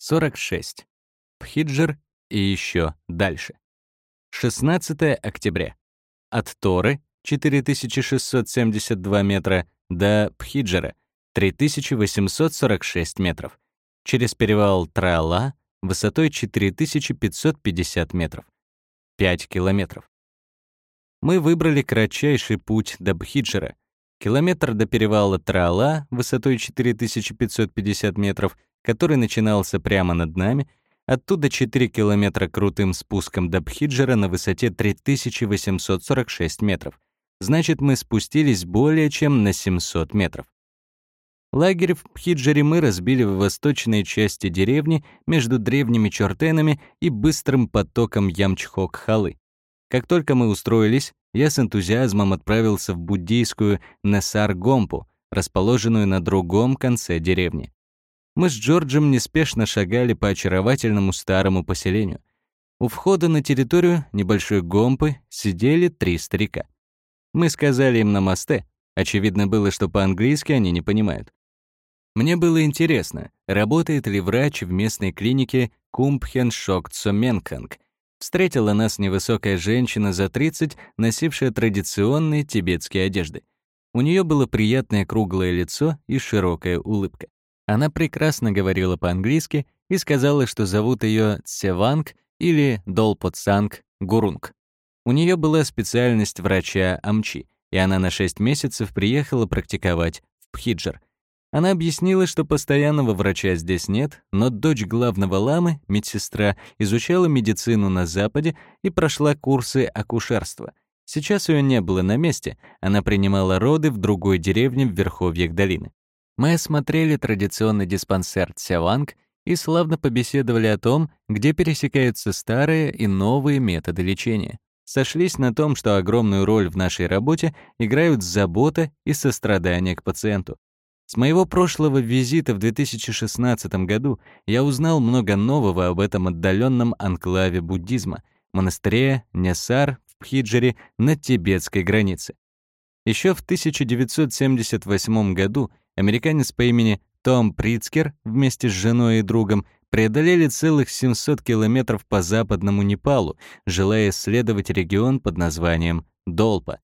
46. Пхиджер и еще дальше. 16 октября. От Торы 4672 метра до Пхиджера 3846 метров. Через перевал Траала высотой 4550 метров. 5 километров. Мы выбрали кратчайший путь до Бхиджера. Километр до перевала Траала высотой 4550 метров, который начинался прямо над нами, оттуда 4 километра крутым спуском до Бхиджера на высоте 3846 метров. Значит, мы спустились более чем на 700 метров. Лагерь в Пхиджере мы разбили в восточной части деревни между древними чертенами и быстрым потоком Ямчхок-Халы. Как только мы устроились, я с энтузиазмом отправился в буддийскую Несар-Гомпу, расположенную на другом конце деревни. Мы с Джорджем неспешно шагали по очаровательному старому поселению. У входа на территорию небольшой Гомпы сидели три старика. Мы сказали им намасте. Очевидно было, что по-английски они не понимают. Мне было интересно, работает ли врач в местной клинике Кумпхен Шокцо. Встретила нас невысокая женщина за 30, носившая традиционные тибетские одежды. У нее было приятное круглое лицо и широкая улыбка. Она прекрасно говорила по-английски и сказала, что зовут ее Цеванг или Долпотсанг Гурунг. У нее была специальность врача Амчи, и она на 6 месяцев приехала практиковать в Пхиджер — она объяснила, что постоянного врача здесь нет, но дочь главного ламы, медсестра, изучала медицину на Западе и прошла курсы акушерства. Сейчас ее не было на месте, она принимала роды в другой деревне в верховьях долины. Мы осмотрели традиционный диспансер Цяванг и славно побеседовали о том, где пересекаются старые и новые методы лечения. Сошлись на том, что огромную роль в нашей работе играют забота и сострадание к пациенту. С моего прошлого визита в 2016 году я узнал много нового об этом отдаленном анклаве буддизма, монастыре Несар в Пхиджере на тибетской границе. Еще в 1978 году американец по имени Том Прицкер вместе с женой и другом преодолели целых 700 километров по западному Непалу, желая исследовать регион под названием Долпа.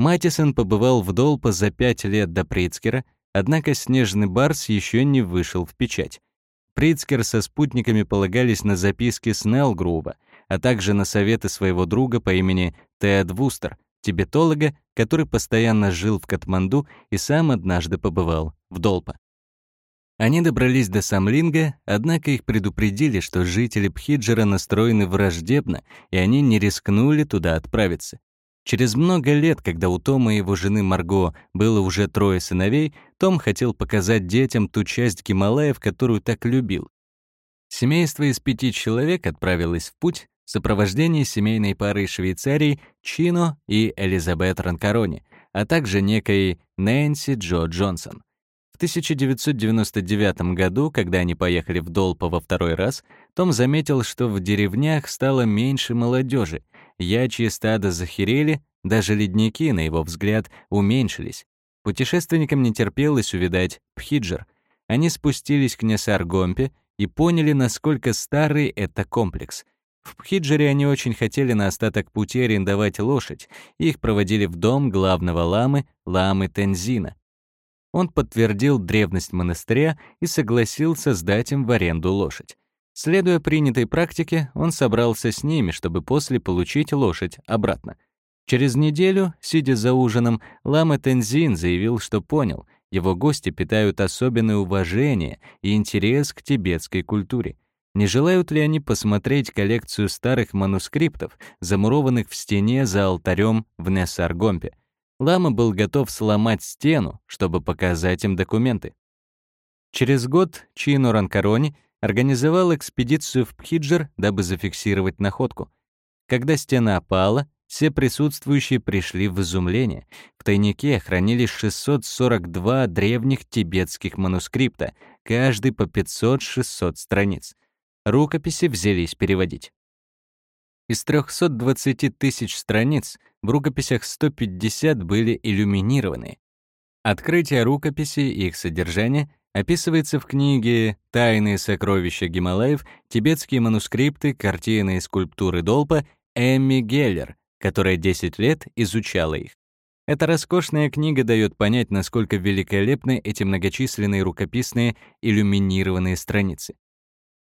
Матисон побывал в Долпа за пять лет до Прицкера, Однако «Снежный барс» еще не вышел в печать. Прицкер со спутниками полагались на записки Снеллгрува, а также на советы своего друга по имени Тед Вустер, тибетолога, который постоянно жил в Катманду и сам однажды побывал в Долпа. Они добрались до Самлинга, однако их предупредили, что жители Пхиджера настроены враждебно, и они не рискнули туда отправиться. Через много лет, когда у Тома и его жены Марго было уже трое сыновей, Том хотел показать детям ту часть Гималаев, которую так любил. Семейство из пяти человек отправилось в путь в сопровождении семейной пары из Швейцарии Чино и Элизабет Ранкарони, а также некой Нэнси Джо Джонсон. В 1999 году, когда они поехали в Долпо во второй раз, Том заметил, что в деревнях стало меньше молодежи, Ячьи стада захерели, даже ледники, на его взгляд, уменьшились. Путешественникам не терпелось увидать Пхиджер. Они спустились к Несаргомпе и поняли, насколько старый это комплекс. В Пхиджере они очень хотели на остаток пути арендовать лошадь, их проводили в дом главного ламы, ламы Тензина. Он подтвердил древность монастыря и согласился сдать им в аренду лошадь. Следуя принятой практике, он собрался с ними, чтобы после получить лошадь обратно. Через неделю, сидя за ужином, Лама Тензин заявил, что понял, его гости питают особенное уважение и интерес к тибетской культуре. Не желают ли они посмотреть коллекцию старых манускриптов, замурованных в стене за алтарем в Нессаргомпе? Лама был готов сломать стену, чтобы показать им документы. Через год Чину Ранкарони организовал экспедицию в Пхиджер, дабы зафиксировать находку. Когда стена опала, все присутствующие пришли в изумление. В тайнике хранились 642 древних тибетских манускрипта, каждый по 500-600 страниц. Рукописи взялись переводить. Из 320 тысяч страниц в рукописях 150 были иллюминированы. Открытие рукописей и их содержание описывается в книге «Тайные сокровища Гималаев. Тибетские манускрипты, картины и скульптуры Долпа» Эмми Геллер, которая 10 лет изучала их. Эта роскошная книга дает понять, насколько великолепны эти многочисленные рукописные иллюминированные страницы.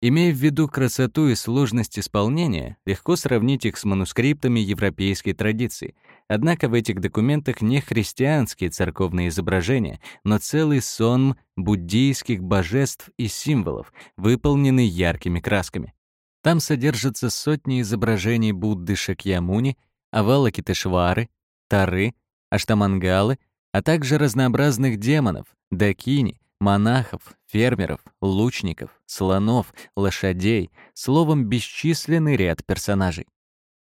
Имея в виду красоту и сложность исполнения, легко сравнить их с манускриптами европейской традиции. Однако в этих документах не христианские церковные изображения, но целый сон буддийских божеств и символов, выполненный яркими красками. Там содержатся сотни изображений Будды Шакьямуни, Авалокитешвары, Тары, Аштамангалы, а также разнообразных демонов, дакини, монахов, фермеров, лучников, слонов, лошадей, словом, бесчисленный ряд персонажей.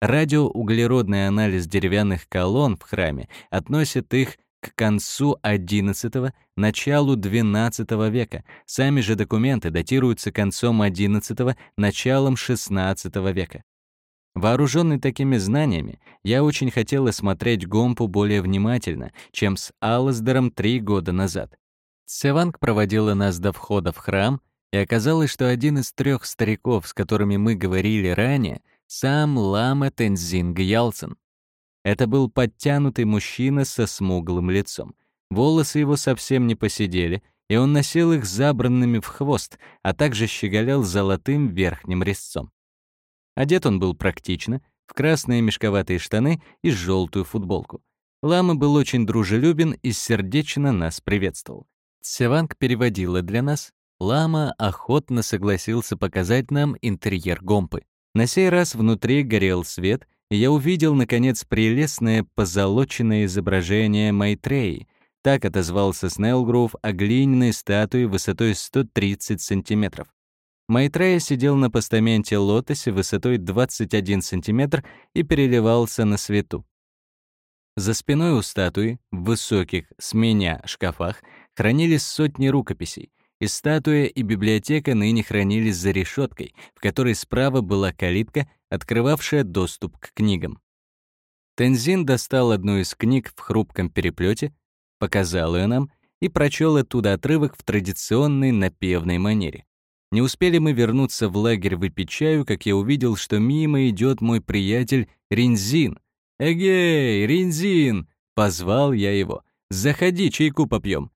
Радиоуглеродный анализ деревянных колонн в храме относит их к концу XI – началу XII века. Сами же документы датируются концом XI – началом XVI века. Вооруженный такими знаниями, я очень хотел осмотреть Гомпу более внимательно, чем с Алласдером три года назад. Севанг проводила нас до входа в храм, и оказалось, что один из трех стариков, с которыми мы говорили ранее, сам Лама Тензин Гьялсен. Это был подтянутый мужчина со смуглым лицом. Волосы его совсем не посидели, и он носил их забранными в хвост, а также щеголял золотым верхним резцом. Одет он был практично, в красные мешковатые штаны и желтую футболку. Лама был очень дружелюбен и сердечно нас приветствовал. Севанг переводила для нас. Лама охотно согласился показать нам интерьер Гомпы. На сей раз внутри горел свет, и я увидел, наконец, прелестное позолоченное изображение Майтреи. Так отозвался Снеллгроув о глиняной статуе высотой 130 сантиметров. Майтрея сидел на постаменте лотосе высотой 21 сантиметр и переливался на свету. За спиной у статуи, в высоких, с меня, шкафах, хранились сотни рукописей, и статуя, и библиотека ныне хранились за решеткой, в которой справа была калитка, открывавшая доступ к книгам. Тензин достал одну из книг в хрупком переплете, показал ее нам и прочел оттуда отрывок в традиционной напевной манере. Не успели мы вернуться в лагерь выпить чаю, как я увидел, что мимо идет мой приятель Ринзин — «Эгей, Ринзин!» — позвал я его. «Заходи, чайку попьем».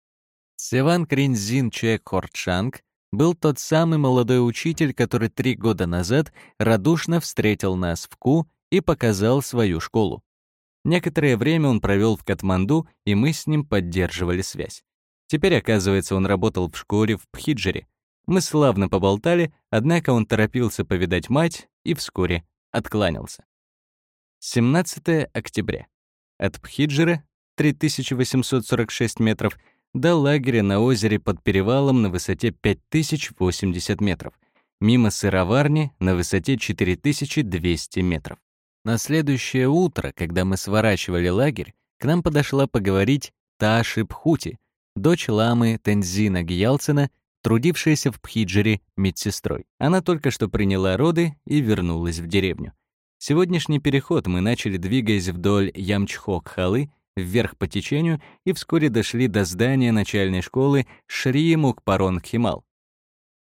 Севан Кринзин Чек Хортшанг был тот самый молодой учитель, который три года назад радушно встретил нас в Ку и показал свою школу. Некоторое время он провел в Катманду, и мы с ним поддерживали связь. Теперь, оказывается, он работал в школе в Пхиджере. Мы славно поболтали, однако он торопился повидать мать и вскоре откланялся. 17 октября. От Пхиджера, 3846 метров, до лагеря на озере под перевалом на высоте 5080 метров, мимо сыроварни на высоте 4200 метров. На следующее утро, когда мы сворачивали лагерь, к нам подошла поговорить Таши Пхути, дочь ламы Тензина Гиялцина, трудившаяся в Пхиджере медсестрой. Она только что приняла роды и вернулась в деревню. Сегодняшний переход мы начали, двигаясь вдоль Ямчхок-халы, вверх по течению, и вскоре дошли до здания начальной школы Шри Мукпарон Химал.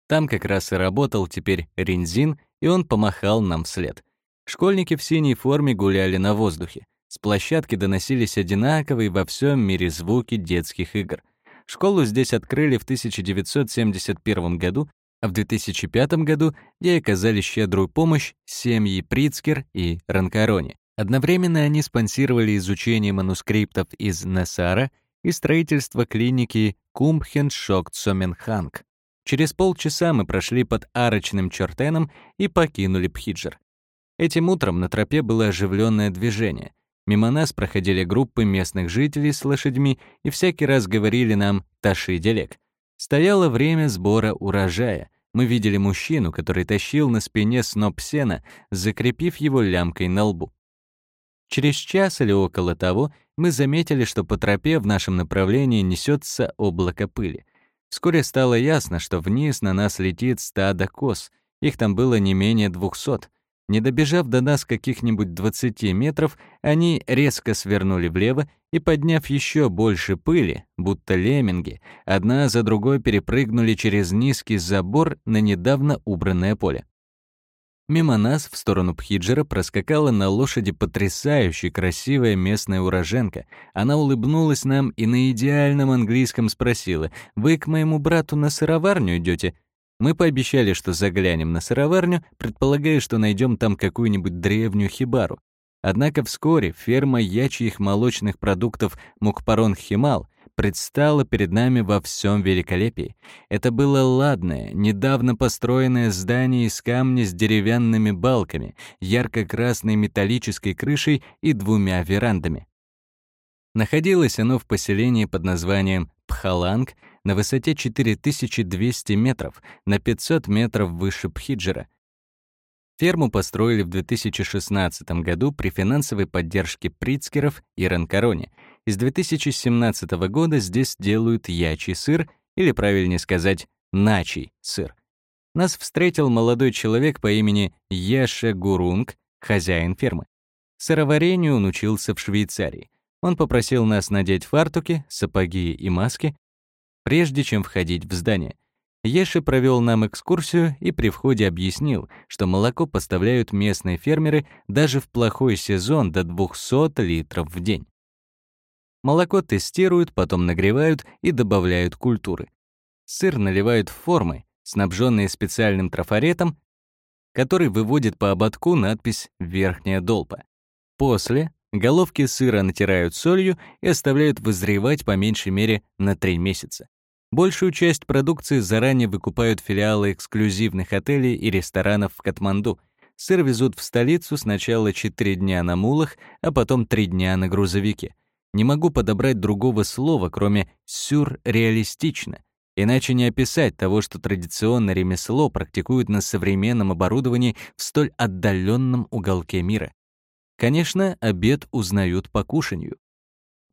Там как раз и работал теперь Ринзин, и он помахал нам вслед. Школьники в синей форме гуляли на воздухе. С площадки доносились одинаковые во всем мире звуки детских игр. Школу здесь открыли в 1971 году, а в 2005 году ей оказали щедрую помощь семьи Прицкер и Ранкарони. Одновременно они спонсировали изучение манускриптов из Несара и строительство клиники Кумбхен Шок Цоменханг. Через полчаса мы прошли под арочным чертеном и покинули Пхиджер. Этим утром на тропе было оживленное движение. Мимо нас проходили группы местных жителей с лошадьми и всякий раз говорили нам «Таши-делек». Стояло время сбора урожая. Мы видели мужчину, который тащил на спине сноп сена, закрепив его лямкой на лбу. Через час или около того мы заметили, что по тропе в нашем направлении несется облако пыли. Вскоре стало ясно, что вниз на нас летит стадо коз. Их там было не менее двухсот. Не добежав до нас каких-нибудь 20 метров, они резко свернули влево и, подняв еще больше пыли, будто лемминги, одна за другой перепрыгнули через низкий забор на недавно убранное поле. Мимо нас в сторону Пхиджера проскакала на лошади потрясающе красивая местная уроженка. Она улыбнулась нам и на идеальном английском спросила, «Вы к моему брату на сыроварню идете? Мы пообещали, что заглянем на сыроварню, предполагая, что найдем там какую-нибудь древнюю хибару. Однако вскоре ферма ячьих молочных продуктов Мукпарон Химал предстала перед нами во всем великолепии. Это было ладное, недавно построенное здание из камня с деревянными балками, ярко-красной металлической крышей и двумя верандами. Находилось оно в поселении под названием Пхаланг на высоте 4200 метров, на 500 метров выше Пхиджера. Ферму построили в 2016 году при финансовой поддержке Прицкеров и Ранкароне. С 2017 года здесь делают ячий сыр, или, правильнее сказать, начий сыр. Нас встретил молодой человек по имени Яше Гурунг, хозяин фермы. Сыроварению он учился в Швейцарии. Он попросил нас надеть фартуки, сапоги и маски, прежде чем входить в здание. Еши провел нам экскурсию и при входе объяснил, что молоко поставляют местные фермеры даже в плохой сезон до 200 литров в день. Молоко тестируют, потом нагревают и добавляют культуры. Сыр наливают в формы, снабженные специальным трафаретом, который выводит по ободку надпись «Верхняя долпа». После головки сыра натирают солью и оставляют вызревать по меньшей мере на 3 месяца. Большую часть продукции заранее выкупают филиалы эксклюзивных отелей и ресторанов в Катманду. Сыр везут в столицу сначала 4 дня на мулах, а потом 3 дня на грузовике. Не могу подобрать другого слова, кроме «сюрреалистично», иначе не описать того, что традиционное ремесло практикуют на современном оборудовании в столь отдаленном уголке мира. Конечно, обед узнают по кушанью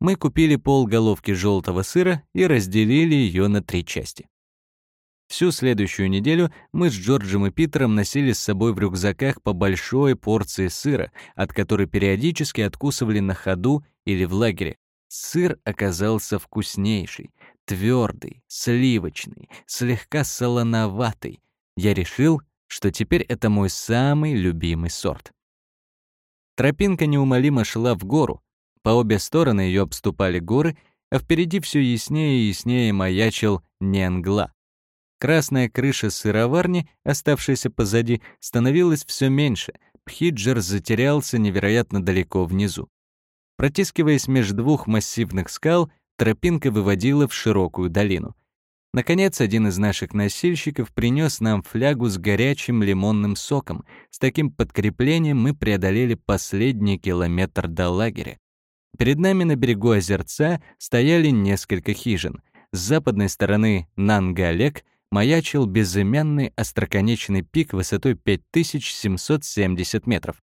мы купили полголовки желтого сыра и разделили ее на три части. Всю следующую неделю мы с Джорджем и Питером носили с собой в рюкзаках по большой порции сыра, от которой периодически откусывали на ходу или в лагере. Сыр оказался вкуснейший, твердый, сливочный, слегка солоноватый. Я решил, что теперь это мой самый любимый сорт. Тропинка неумолимо шла в гору, по обе стороны ее обступали горы, а впереди все яснее и яснее маячил Ненгла. Красная крыша сыроварни, оставшаяся позади, становилась все меньше. Пхиджер затерялся невероятно далеко внизу. Протискиваясь между двух массивных скал, тропинка выводила в широкую долину. Наконец, один из наших носильщиков принес нам флягу с горячим лимонным соком. С таким подкреплением мы преодолели последний километр до лагеря. Перед нами на берегу озерца стояли несколько хижин. С западной стороны Нангалек маячил безымянный остроконечный пик высотой 5770 метров.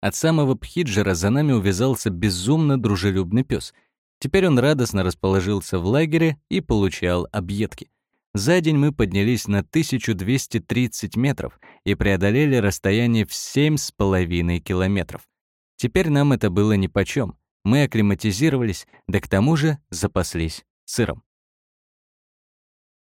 От самого Пхиджера за нами увязался безумно дружелюбный пес. Теперь он радостно расположился в лагере и получал объедки. За день мы поднялись на 1230 метров и преодолели расстояние в 7,5 километров. Теперь нам это было нипочем. Мы акклиматизировались, да к тому же запаслись сыром.